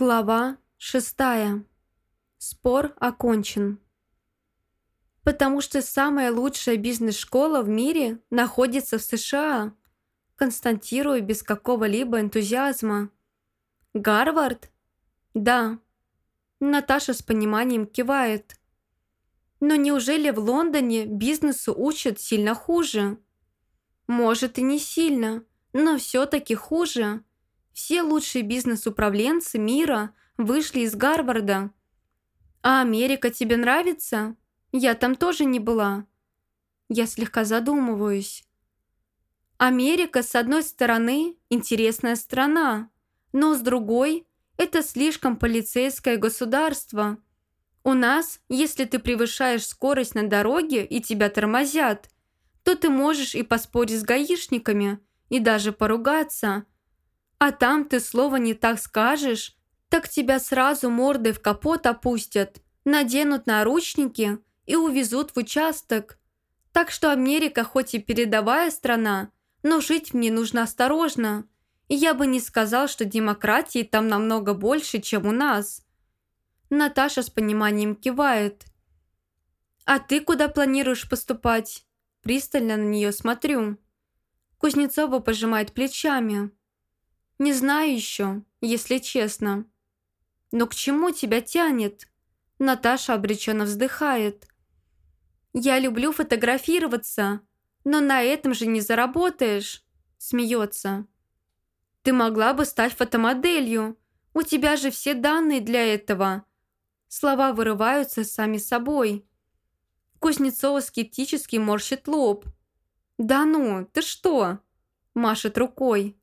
Глава шестая. Спор окончен. Потому что самая лучшая бизнес-школа в мире находится в США. Константирую без какого-либо энтузиазма. Гарвард? Да. Наташа с пониманием кивает. Но неужели в Лондоне бизнесу учат сильно хуже? Может и не сильно, но все-таки хуже. Все лучшие бизнес-управленцы мира вышли из Гарварда. А Америка тебе нравится? Я там тоже не была. Я слегка задумываюсь. Америка, с одной стороны, интересная страна, но с другой, это слишком полицейское государство. У нас, если ты превышаешь скорость на дороге и тебя тормозят, то ты можешь и поспорить с гаишниками, и даже поругаться – а там ты слова не так скажешь, так тебя сразу мордой в капот опустят, наденут наручники и увезут в участок. Так что Америка хоть и передовая страна, но жить в ней нужно осторожно. И я бы не сказал, что демократии там намного больше, чем у нас. Наташа с пониманием кивает. «А ты куда планируешь поступать?» Пристально на нее смотрю. Кузнецова пожимает плечами. Не знаю еще, если честно. Но к чему тебя тянет? Наташа обреченно вздыхает. Я люблю фотографироваться, но на этом же не заработаешь. Смеется. Ты могла бы стать фотомоделью. У тебя же все данные для этого. Слова вырываются сами собой. Кузнецова скептически морщит лоб. «Да ну, ты что?» Машет рукой.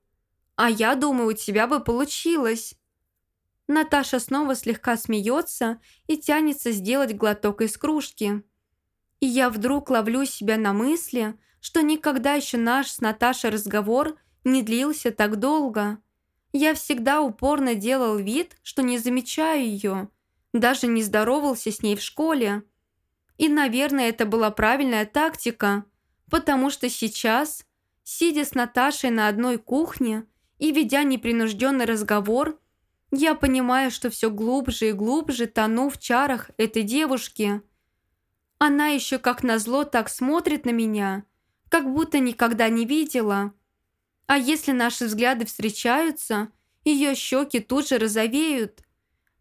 А я думаю, у тебя бы получилось». Наташа снова слегка смеется и тянется сделать глоток из кружки. И я вдруг ловлю себя на мысли, что никогда еще наш с Наташей разговор не длился так долго. Я всегда упорно делал вид, что не замечаю ее, даже не здоровался с ней в школе. И, наверное, это была правильная тактика, потому что сейчас, сидя с Наташей на одной кухне, и, ведя непринужденный разговор, я понимаю, что все глубже и глубже тону в чарах этой девушки. Она еще как назло так смотрит на меня, как будто никогда не видела. А если наши взгляды встречаются, ее щеки тут же розовеют.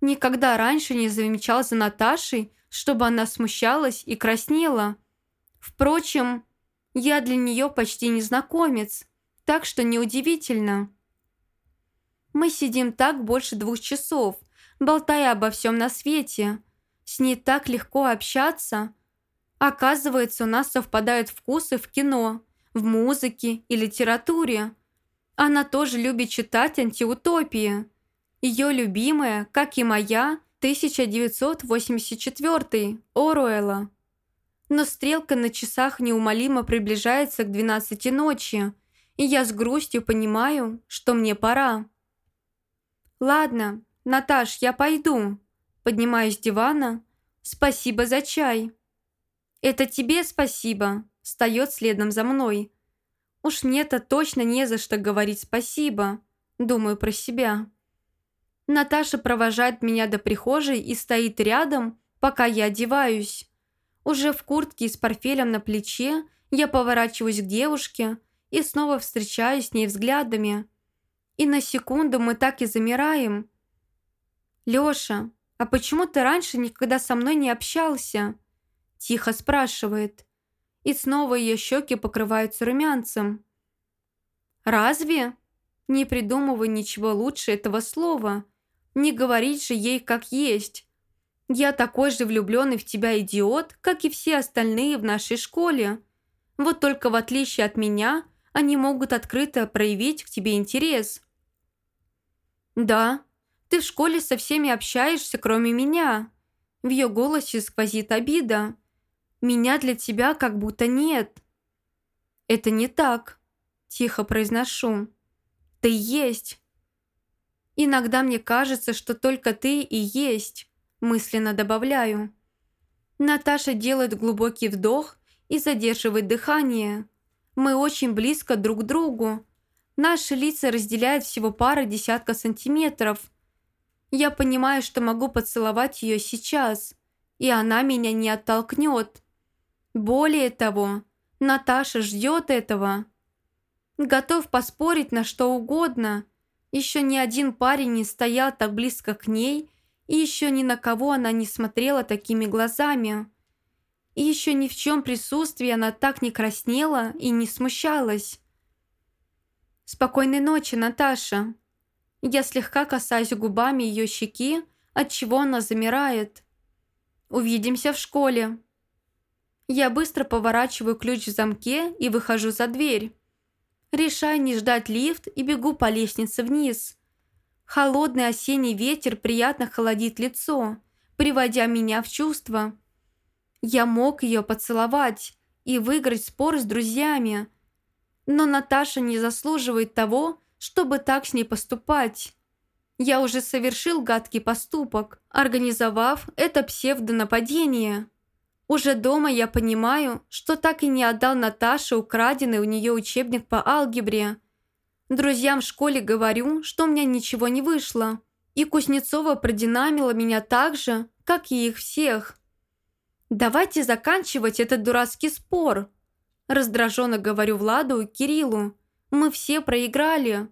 Никогда раньше не замечал за Наташей, чтобы она смущалась и краснела. Впрочем, я для нее почти незнакомец, так что неудивительно. Мы сидим так больше двух часов, болтая обо всем на свете. С ней так легко общаться. Оказывается, у нас совпадают вкусы в кино, в музыке и литературе. Она тоже любит читать антиутопии. Ее любимая, как и моя, 1984 Оруэлла. Но стрелка на часах неумолимо приближается к 12 ночи, и я с грустью понимаю, что мне пора. «Ладно, Наташ, я пойду». Поднимаюсь с дивана. «Спасибо за чай». «Это тебе спасибо», встает следом за мной. «Уж мне-то точно не за что говорить спасибо», думаю про себя. Наташа провожает меня до прихожей и стоит рядом, пока я одеваюсь. Уже в куртке с портфелем на плече я поворачиваюсь к девушке и снова встречаюсь с ней взглядами. И на секунду мы так и замираем. «Лёша, а почему ты раньше никогда со мной не общался?» Тихо спрашивает. И снова ее щеки покрываются румянцем. «Разве?» Не придумывай ничего лучше этого слова. Не говорить же ей как есть. Я такой же влюбленный в тебя идиот, как и все остальные в нашей школе. Вот только в отличие от меня, они могут открыто проявить к тебе интерес. «Да, ты в школе со всеми общаешься, кроме меня». В ее голосе сквозит обида. «Меня для тебя как будто нет». «Это не так», – тихо произношу. «Ты есть». «Иногда мне кажется, что только ты и есть», – мысленно добавляю. Наташа делает глубокий вдох и задерживает дыхание. Мы очень близко друг к другу, Наши лица разделяют всего пара десятка сантиметров. Я понимаю, что могу поцеловать ее сейчас, и она меня не оттолкнет. Более того, Наташа ждет этого. Готов поспорить на что угодно. Еще ни один парень не стоял так близко к ней, и еще ни на кого она не смотрела такими глазами. И еще ни в чем присутствии она так не краснела и не смущалась. «Спокойной ночи, Наташа!» Я слегка касаюсь губами ее щеки, отчего она замирает. «Увидимся в школе!» Я быстро поворачиваю ключ в замке и выхожу за дверь. Решаю не ждать лифт и бегу по лестнице вниз. Холодный осенний ветер приятно холодит лицо, приводя меня в чувство. Я мог ее поцеловать и выиграть спор с друзьями. Но Наташа не заслуживает того, чтобы так с ней поступать. Я уже совершил гадкий поступок, организовав это псевдонападение. Уже дома я понимаю, что так и не отдал Наташе украденный у нее учебник по алгебре. Друзьям в школе говорю, что у меня ничего не вышло, и Кузнецова продинамила меня так же, как и их всех. «Давайте заканчивать этот дурацкий спор», раздраженно говорю Владу и Кириллу. «Мы все проиграли».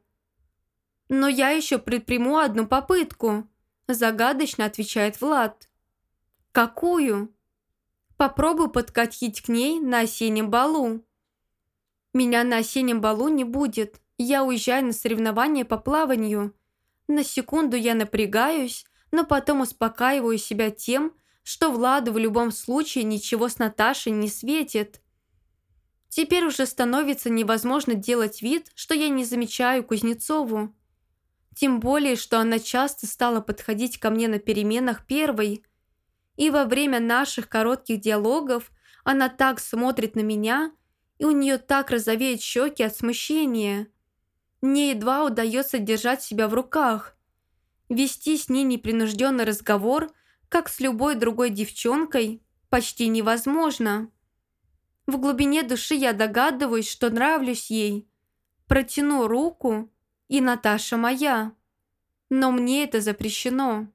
«Но я еще предприму одну попытку», загадочно отвечает Влад. «Какую?» Попробую подкатить к ней на осеннем балу. Меня на осеннем балу не будет. Я уезжаю на соревнования по плаванию. На секунду я напрягаюсь, но потом успокаиваю себя тем, что Владу в любом случае ничего с Наташей не светит. Теперь уже становится невозможно делать вид, что я не замечаю Кузнецову. Тем более, что она часто стала подходить ко мне на переменах первой – и во время наших коротких диалогов она так смотрит на меня, и у нее так розовеют щеки от смущения. Мне едва удается держать себя в руках. Вести с ней непринужденный разговор, как с любой другой девчонкой, почти невозможно. В глубине души я догадываюсь, что нравлюсь ей. Протяну руку, и Наташа моя. Но мне это запрещено.